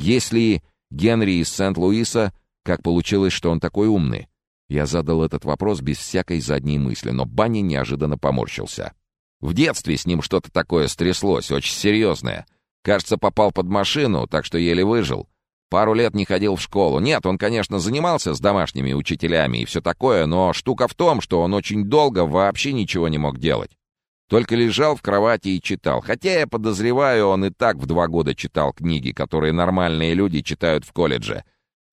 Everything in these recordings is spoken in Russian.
Если Генри из Сент-Луиса, как получилось, что он такой умный? Я задал этот вопрос без всякой задней мысли, но Банни неожиданно поморщился. В детстве с ним что-то такое стряслось, очень серьезное. Кажется, попал под машину, так что еле выжил. Пару лет не ходил в школу. Нет, он, конечно, занимался с домашними учителями и все такое, но штука в том, что он очень долго вообще ничего не мог делать. Только лежал в кровати и читал. Хотя я подозреваю, он и так в два года читал книги, которые нормальные люди читают в колледже.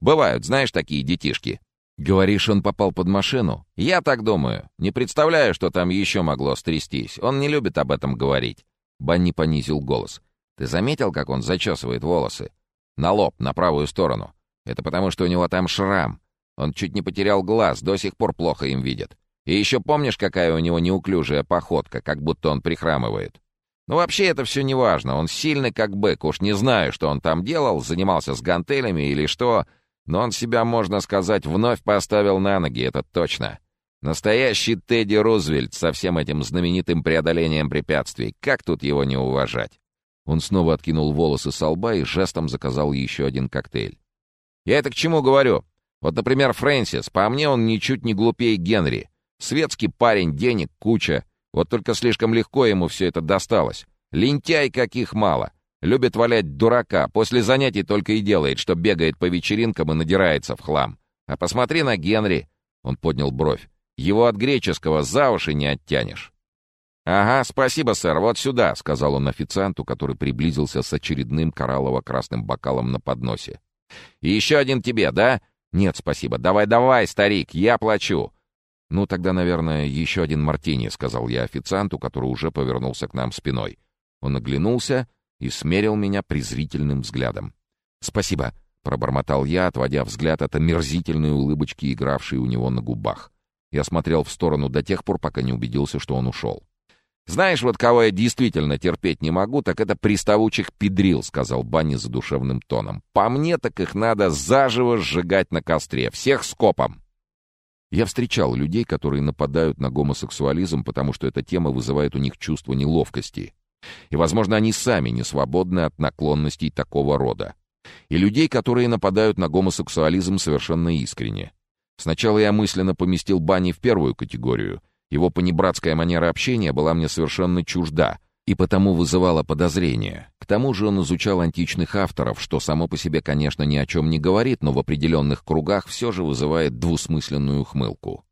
Бывают, знаешь, такие детишки. Говоришь, он попал под машину? Я так думаю. Не представляю, что там еще могло стрястись. Он не любит об этом говорить. Банни понизил голос. Ты заметил, как он зачесывает волосы? На лоб, на правую сторону. Это потому, что у него там шрам. Он чуть не потерял глаз, до сих пор плохо им видит. И еще помнишь, какая у него неуклюжая походка, как будто он прихрамывает? Ну, вообще, это все не важно. Он сильный, как бык. Уж не знаю, что он там делал, занимался с гантелями или что, но он себя, можно сказать, вновь поставил на ноги, это точно. Настоящий Тедди Рузвельт со всем этим знаменитым преодолением препятствий. Как тут его не уважать? Он снова откинул волосы со лба и жестом заказал еще один коктейль. «Я это к чему говорю? Вот, например, Фрэнсис. По мне он ничуть не глупее Генри. Светский парень, денег куча. Вот только слишком легко ему все это досталось. Лентяй каких мало. Любит валять дурака. После занятий только и делает, что бегает по вечеринкам и надирается в хлам. А посмотри на Генри. Он поднял бровь. Его от греческого за уши не оттянешь. «Ага, спасибо, сэр, вот сюда», — сказал он официанту, который приблизился с очередным кораллово-красным бокалом на подносе. «И еще один тебе, да?» «Нет, спасибо. Давай-давай, старик, я плачу». «Ну, тогда, наверное, еще один мартини», — сказал я официанту, который уже повернулся к нам спиной. Он оглянулся и смерил меня презрительным взглядом. «Спасибо», — пробормотал я, отводя взгляд от омерзительной улыбочки, игравшей у него на губах. Я смотрел в сторону до тех пор, пока не убедился, что он ушел. «Знаешь, вот кого я действительно терпеть не могу, так это приставучих педрил», — сказал Банни задушевным тоном. «По мне, так их надо заживо сжигать на костре, всех скопом». Я встречал людей, которые нападают на гомосексуализм, потому что эта тема вызывает у них чувство неловкости. И, возможно, они сами не свободны от наклонностей такого рода. И людей, которые нападают на гомосексуализм совершенно искренне. Сначала я мысленно поместил Банни в первую категорию — его понебратская манера общения была мне совершенно чужда и потому вызывала подозрения. К тому же он изучал античных авторов, что само по себе, конечно, ни о чем не говорит, но в определенных кругах все же вызывает двусмысленную хмылку.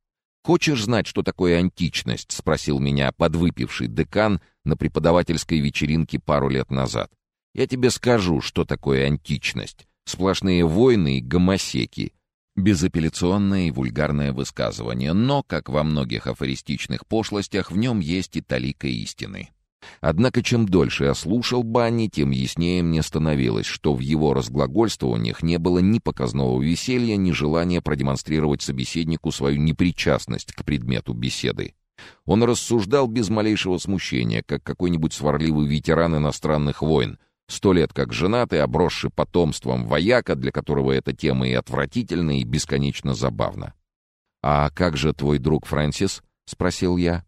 «Хочешь знать, что такое античность?» — спросил меня подвыпивший декан на преподавательской вечеринке пару лет назад. «Я тебе скажу, что такое античность. Сплошные войны и гомосеки, Безапелляционное и вульгарное высказывание, но, как во многих афористичных пошлостях, в нем есть и талика истины. Однако, чем дольше я слушал Банни, тем яснее мне становилось, что в его разглагольствованиях не было ни показного веселья, ни желания продемонстрировать собеседнику свою непричастность к предмету беседы. Он рассуждал без малейшего смущения, как какой-нибудь сварливый ветеран иностранных войн — Сто лет как женатый, обросший потомством вояка, для которого эта тема и отвратительна, и бесконечно забавна. «А как же твой друг Фрэнсис?» — спросил я.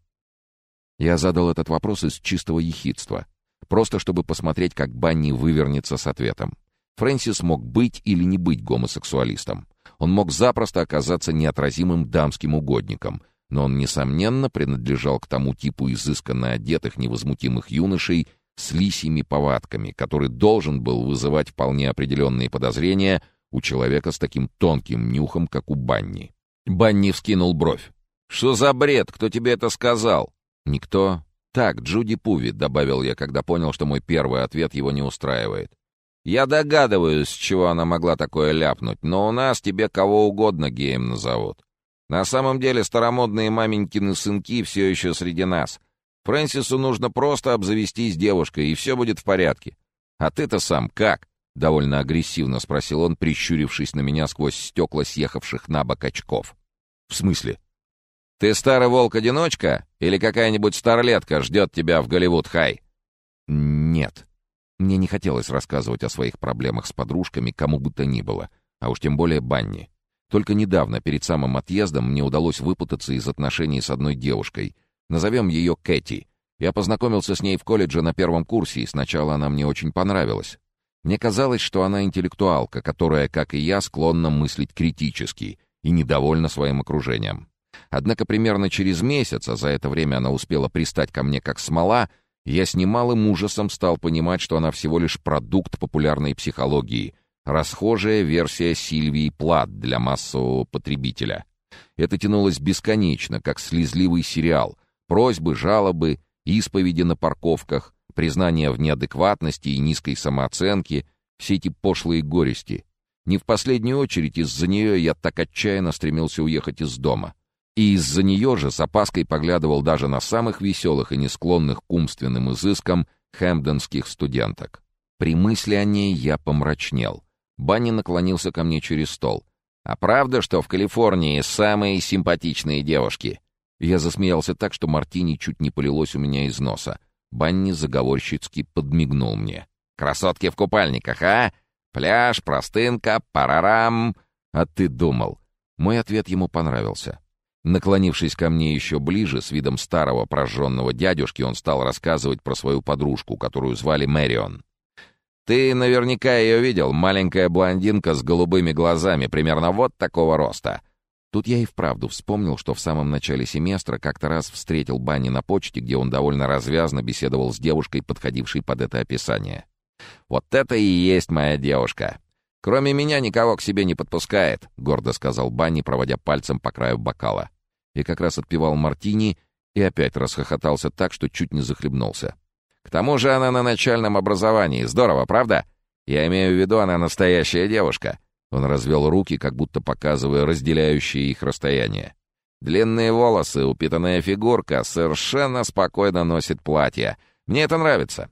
Я задал этот вопрос из чистого ехидства, просто чтобы посмотреть, как Банни вывернется с ответом. Фрэнсис мог быть или не быть гомосексуалистом. Он мог запросто оказаться неотразимым дамским угодником, но он, несомненно, принадлежал к тому типу изысканно одетых невозмутимых юношей, с лисьими повадками, который должен был вызывать вполне определенные подозрения у человека с таким тонким нюхом, как у Банни. Банни вскинул бровь. «Что за бред? Кто тебе это сказал?» «Никто». «Так, Джуди Пуви», — добавил я, когда понял, что мой первый ответ его не устраивает. «Я догадываюсь, с чего она могла такое ляпнуть, но у нас тебе кого угодно геем назовут. На самом деле старомодные маменькины сынки все еще среди нас, Фрэнсису нужно просто обзавестись девушкой, и все будет в порядке. А ты-то сам как?» — довольно агрессивно спросил он, прищурившись на меня сквозь стекла съехавших на бок очков. «В смысле?» «Ты старый волк-одиночка или какая-нибудь старлетка ждет тебя в Голливуд-хай?» «Нет». Мне не хотелось рассказывать о своих проблемах с подружками кому бы то ни было, а уж тем более Банни. Только недавно, перед самым отъездом, мне удалось выпутаться из отношений с одной девушкой — Назовем ее Кэти. Я познакомился с ней в колледже на первом курсе, и сначала она мне очень понравилась. Мне казалось, что она интеллектуалка, которая, как и я, склонна мыслить критически и недовольна своим окружением. Однако примерно через месяц, а за это время она успела пристать ко мне как смола, я с немалым ужасом стал понимать, что она всего лишь продукт популярной психологии, расхожая версия Сильвии Плат для массового потребителя. Это тянулось бесконечно, как слезливый сериал. Просьбы, жалобы, исповеди на парковках, признание в неадекватности и низкой самооценке, все эти пошлые горести. Не в последнюю очередь из-за нее я так отчаянно стремился уехать из дома. И из-за нее же с опаской поглядывал даже на самых веселых и не склонных к умственным изыскам хэмпдонских студенток. При мысли о ней я помрачнел. Банни наклонился ко мне через стол. «А правда, что в Калифорнии самые симпатичные девушки?» Я засмеялся так, что мартини чуть не полилось у меня из носа. Банни заговорщицки подмигнул мне. «Красотки в купальниках, а? Пляж, простынка, парарам!» «А ты думал?» Мой ответ ему понравился. Наклонившись ко мне еще ближе, с видом старого прожженного дядюшки, он стал рассказывать про свою подружку, которую звали Мэрион. «Ты наверняка ее видел, маленькая блондинка с голубыми глазами, примерно вот такого роста. Тут я и вправду вспомнил, что в самом начале семестра как-то раз встретил Банни на почте, где он довольно развязно беседовал с девушкой, подходившей под это описание. «Вот это и есть моя девушка. Кроме меня никого к себе не подпускает», — гордо сказал Банни, проводя пальцем по краю бокала. И как раз отпивал мартини и опять расхохотался так, что чуть не захлебнулся. «К тому же она на начальном образовании. Здорово, правда? Я имею в виду, она настоящая девушка. Он развел руки, как будто показывая разделяющие их расстояние. Длинные волосы, упитанная фигурка, совершенно спокойно носит платье. Мне это нравится.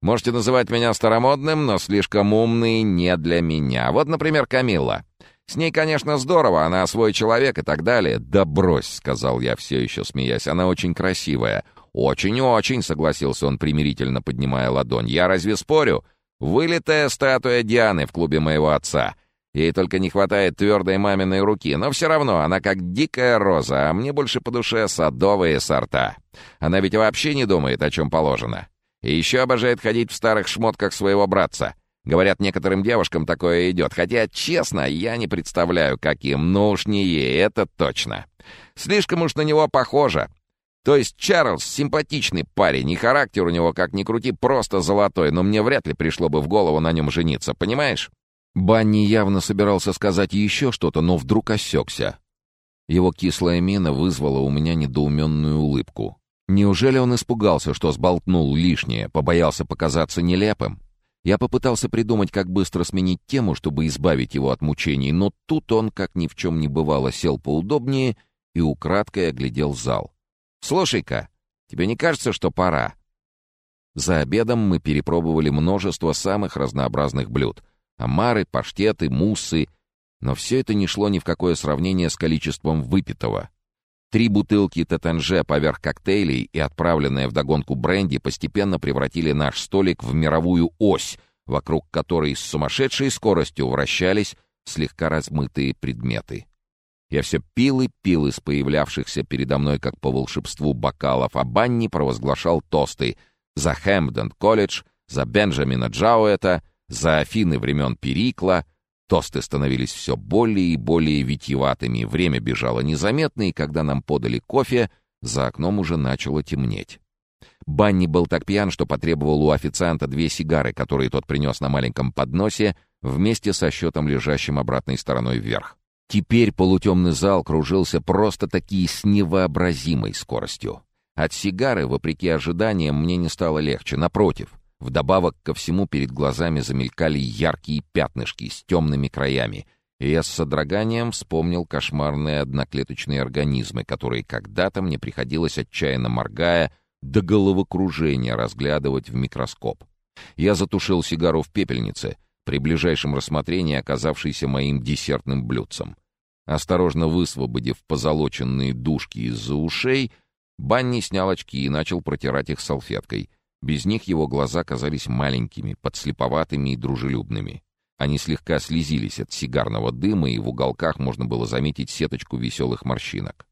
Можете называть меня старомодным, но слишком умный не для меня. Вот, например, Камилла. С ней, конечно, здорово, она свой человек и так далее. «Да брось», — сказал я, все еще смеясь, — «она очень красивая». «Очень-очень», — согласился он, примирительно поднимая ладонь. «Я разве спорю? Вылитая статуя Дианы в клубе моего отца». Ей только не хватает твердой маминой руки, но все равно она как дикая роза, а мне больше по душе садовые сорта. Она ведь вообще не думает, о чем положено. И еще обожает ходить в старых шмотках своего братца. Говорят, некоторым девушкам такое идет, хотя, честно, я не представляю, каким, но уж не ей, это точно. Слишком уж на него похоже. То есть Чарльз симпатичный парень, и характер у него, как ни крути, просто золотой, но мне вряд ли пришло бы в голову на нем жениться, понимаешь? Банни явно собирался сказать еще что-то, но вдруг осекся. Его кислая мина вызвала у меня недоуменную улыбку. Неужели он испугался, что сболтнул лишнее, побоялся показаться нелепым? Я попытался придумать, как быстро сменить тему, чтобы избавить его от мучений, но тут он, как ни в чем не бывало, сел поудобнее и украдкой оглядел зал. «Слушай-ка, тебе не кажется, что пора?» За обедом мы перепробовали множество самых разнообразных блюд — Омары, паштеты, муссы. Но все это не шло ни в какое сравнение с количеством выпитого. Три бутылки Татанже поверх коктейлей и отправленная вдогонку бренди постепенно превратили наш столик в мировую ось, вокруг которой с сумасшедшей скоростью вращались слегка размытые предметы. Я все пил и пил из появлявшихся передо мной как по волшебству бокалов, а Банни провозглашал тосты за Хэмпден колледж, за Бенджамина Джауэта — за Афины времен Перикла тосты становились все более и более витьеватыми, время бежало незаметно, и когда нам подали кофе, за окном уже начало темнеть. Банни был так пьян, что потребовал у официанта две сигары, которые тот принес на маленьком подносе, вместе со счетом, лежащим обратной стороной вверх. Теперь полутемный зал кружился просто-таки с невообразимой скоростью. От сигары, вопреки ожиданиям, мне не стало легче, напротив — Вдобавок ко всему перед глазами замелькали яркие пятнышки с темными краями, и я с содроганием вспомнил кошмарные одноклеточные организмы, которые когда-то мне приходилось, отчаянно моргая, до головокружения разглядывать в микроскоп. Я затушил сигару в пепельнице, при ближайшем рассмотрении оказавшейся моим десертным блюдцем. Осторожно высвободив позолоченные дужки из-за ушей, Банни снял очки и начал протирать их салфеткой — без них его глаза казались маленькими, подслеповатыми и дружелюбными. Они слегка слезились от сигарного дыма, и в уголках можно было заметить сеточку веселых морщинок.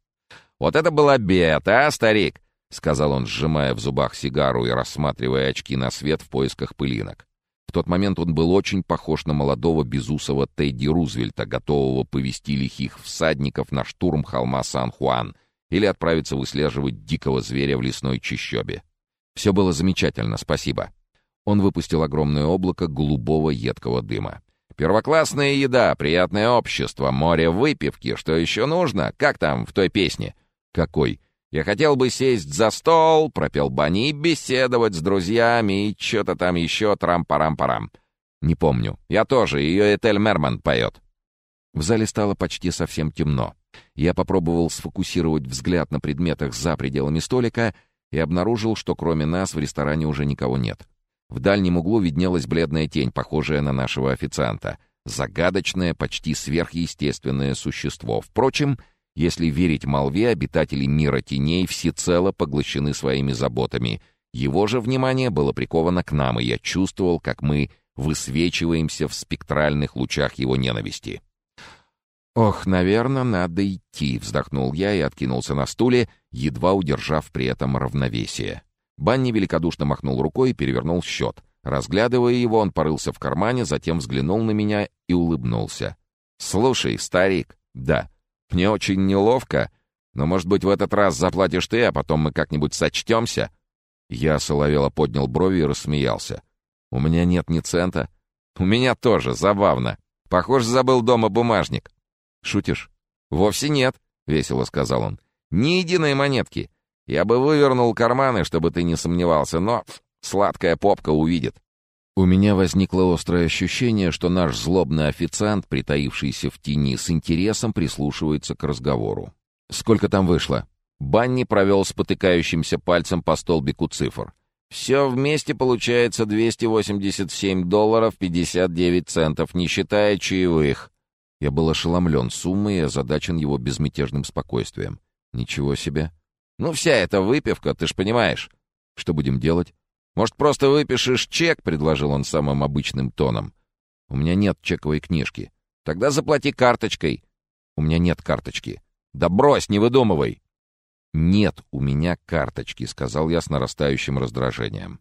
«Вот это был обед, а, старик?» — сказал он, сжимая в зубах сигару и рассматривая очки на свет в поисках пылинок. В тот момент он был очень похож на молодого безусого Тедди Рузвельта, готового повести лихих всадников на штурм холма Сан-Хуан или отправиться выслеживать дикого зверя в лесной чащобе. Все было замечательно, спасибо. Он выпустил огромное облако голубого едкого дыма. «Первоклассная еда, приятное общество, море выпивки. Что еще нужно? Как там в той песне?» «Какой?» «Я хотел бы сесть за стол», — пропел Бани, — «и беседовать с друзьями, и что-то там еще трам-парам-парам». «Не помню. Я тоже. Ее Этель Мерман поет». В зале стало почти совсем темно. Я попробовал сфокусировать взгляд на предметах за пределами столика и обнаружил, что кроме нас в ресторане уже никого нет. В дальнем углу виднелась бледная тень, похожая на нашего официанта. Загадочное, почти сверхъестественное существо. Впрочем, если верить молве, обитатели мира теней всецело поглощены своими заботами. Его же внимание было приковано к нам, и я чувствовал, как мы высвечиваемся в спектральных лучах его ненависти. «Ох, наверное, надо идти», — вздохнул я и откинулся на стуле, едва удержав при этом равновесие. Банни великодушно махнул рукой и перевернул счет. Разглядывая его, он порылся в кармане, затем взглянул на меня и улыбнулся. «Слушай, старик, да, мне очень неловко, но, может быть, в этот раз заплатишь ты, а потом мы как-нибудь сочтемся?» Я соловело поднял брови и рассмеялся. «У меня нет ни цента». «У меня тоже, забавно. Похоже, забыл дома бумажник». «Шутишь?» «Вовсе нет», — весело сказал он. «Ни единой монетки. Я бы вывернул карманы, чтобы ты не сомневался, но сладкая попка увидит. У меня возникло острое ощущение, что наш злобный официант, притаившийся в тени, с интересом прислушивается к разговору. «Сколько там вышло?» Банни провел спотыкающимся пальцем по столбику цифр. «Все вместе получается 287 долларов 59 центов, не считая чаевых». Я был ошеломлен суммой и озадачен его безмятежным спокойствием. «Ничего себе!» Ну, вся эта выпивка, ты ж понимаешь. Что будем делать? Может, просто выпишешь чек, предложил он самым обычным тоном. У меня нет чековой книжки. Тогда заплати карточкой. У меня нет карточки. Да брось, не выдумывай. Нет у меня карточки, сказал я с нарастающим раздражением.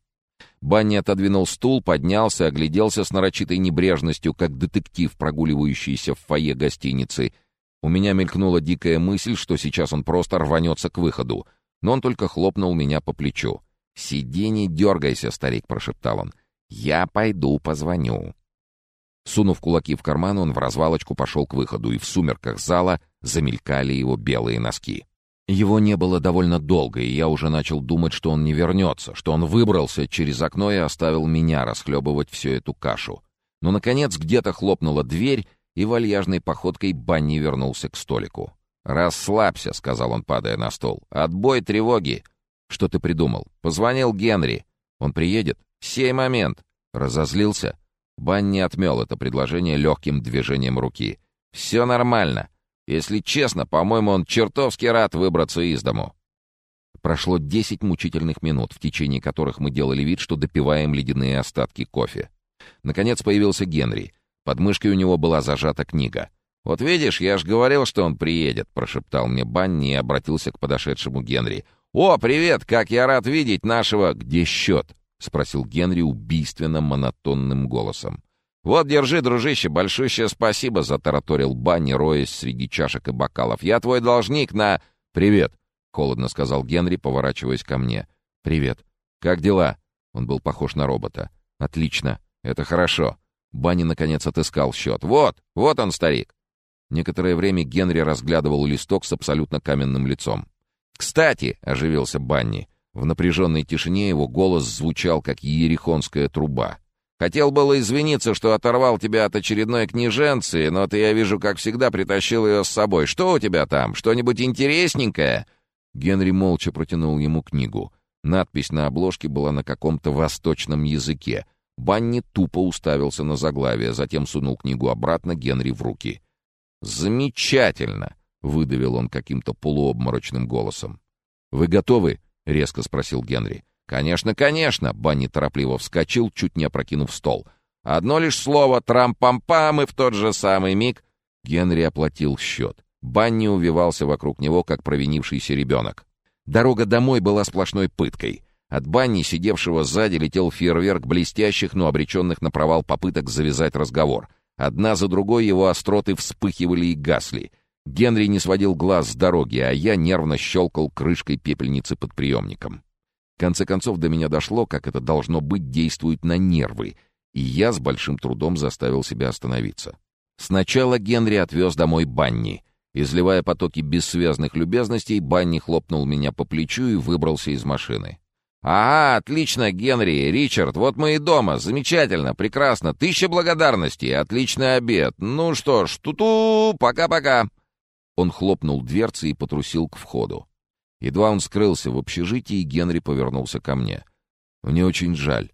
Банни отодвинул стул, поднялся, огляделся с нарочитой небрежностью, как детектив, прогуливающийся в фойе гостиницы, у меня мелькнула дикая мысль, что сейчас он просто рванется к выходу, но он только хлопнул меня по плечу. «Сиди, не дергайся, старик», — прошептал он. «Я пойду позвоню». Сунув кулаки в карман, он в развалочку пошел к выходу, и в сумерках зала замелькали его белые носки. Его не было довольно долго, и я уже начал думать, что он не вернется, что он выбрался через окно и оставил меня расхлебывать всю эту кашу. Но, наконец, где-то хлопнула дверь, и вальяжной походкой Банни вернулся к столику. «Расслабься», — сказал он, падая на стол. «Отбой тревоги!» «Что ты придумал?» «Позвонил Генри. Он приедет?» «Сей момент!» Разозлился. Банни отмел это предложение легким движением руки. «Все нормально. Если честно, по-моему, он чертовски рад выбраться из дому». Прошло десять мучительных минут, в течение которых мы делали вид, что допиваем ледяные остатки кофе. Наконец появился Генри — под мышкой у него была зажата книга. «Вот видишь, я ж говорил, что он приедет», — прошептал мне Банни и обратился к подошедшему Генри. «О, привет! Как я рад видеть нашего...» «Где счет?» — спросил Генри убийственно монотонным голосом. «Вот, держи, дружище, большущее спасибо», — затараторил Банни, роясь среди чашек и бокалов. «Я твой должник на...» «Привет», — холодно сказал Генри, поворачиваясь ко мне. «Привет. Как дела?» Он был похож на робота. «Отлично. Это хорошо. Банни, наконец, отыскал счет. «Вот! Вот он, старик!» Некоторое время Генри разглядывал листок с абсолютно каменным лицом. «Кстати!» — оживился Банни. В напряженной тишине его голос звучал, как ерехонская труба. «Хотел было извиниться, что оторвал тебя от очередной книженции, но ты, я вижу, как всегда, притащил ее с собой. Что у тебя там? Что-нибудь интересненькое?» Генри молча протянул ему книгу. Надпись на обложке была на каком-то восточном языке, Банни тупо уставился на заглавие, затем сунул книгу обратно Генри в руки. «Замечательно!» — выдавил он каким-то полуобморочным голосом. «Вы готовы?» — резко спросил Генри. «Конечно, конечно!» — Банни торопливо вскочил, чуть не опрокинув стол. «Одно лишь слово «трам-пам-пам» и в тот же самый миг...» Генри оплатил счет. Банни увивался вокруг него, как провинившийся ребенок. Дорога домой была сплошной пыткой. От бани, сидевшего сзади, летел фейерверк блестящих, но обреченных на провал попыток завязать разговор. Одна за другой его остроты вспыхивали и гасли. Генри не сводил глаз с дороги, а я нервно щелкал крышкой пепельницы под приемником. В конце концов до меня дошло, как это должно быть действует на нервы, и я с большим трудом заставил себя остановиться. Сначала Генри отвез домой Банни. Изливая потоки бессвязных любезностей, Банни хлопнул меня по плечу и выбрался из машины. «Ага, отлично, Генри, Ричард, вот мы и дома. Замечательно, прекрасно. Тысяча благодарностей, отличный обед. Ну что ж, ту-ту, пока-пока». Он хлопнул дверцей и потрусил к входу. Едва он скрылся в общежитии, Генри повернулся ко мне. «Мне очень жаль».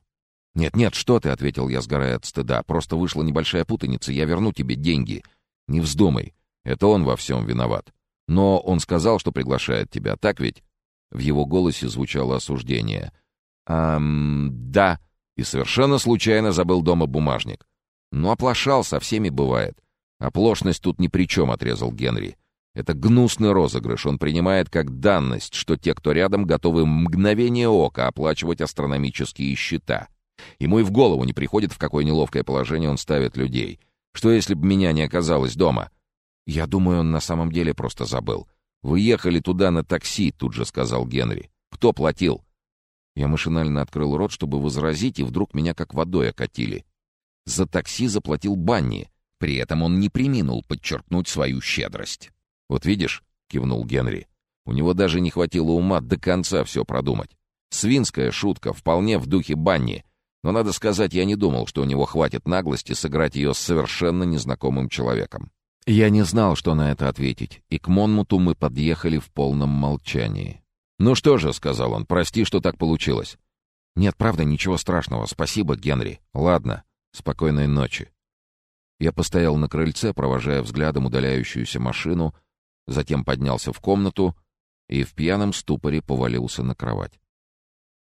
«Нет-нет, что ты», — ответил я, сгорая от стыда. «Просто вышла небольшая путаница, я верну тебе деньги. Не вздумай, это он во всем виноват. Но он сказал, что приглашает тебя, так ведь?» В его голосе звучало осуждение. «Ам, да». И совершенно случайно забыл дома бумажник. «Ну, оплошал, со всеми бывает. Оплошность тут ни при чем», — отрезал Генри. «Это гнусный розыгрыш. Он принимает как данность, что те, кто рядом, готовы мгновение ока оплачивать астрономические счета. Ему и в голову не приходит, в какое неловкое положение он ставит людей. Что, если бы меня не оказалось дома?» «Я думаю, он на самом деле просто забыл». «Вы ехали туда на такси», — тут же сказал Генри. «Кто платил?» Я машинально открыл рот, чтобы возразить, и вдруг меня как водой окатили. За такси заплатил Банни. При этом он не приминул подчеркнуть свою щедрость. «Вот видишь», — кивнул Генри, — «у него даже не хватило ума до конца все продумать. Свинская шутка, вполне в духе Банни, но, надо сказать, я не думал, что у него хватит наглости сыграть ее с совершенно незнакомым человеком. Я не знал, что на это ответить, и к Монмуту мы подъехали в полном молчании. «Ну что же», — сказал он, — «прости, что так получилось». «Нет, правда, ничего страшного. Спасибо, Генри. Ладно. Спокойной ночи». Я постоял на крыльце, провожая взглядом удаляющуюся машину, затем поднялся в комнату и в пьяном ступоре повалился на кровать.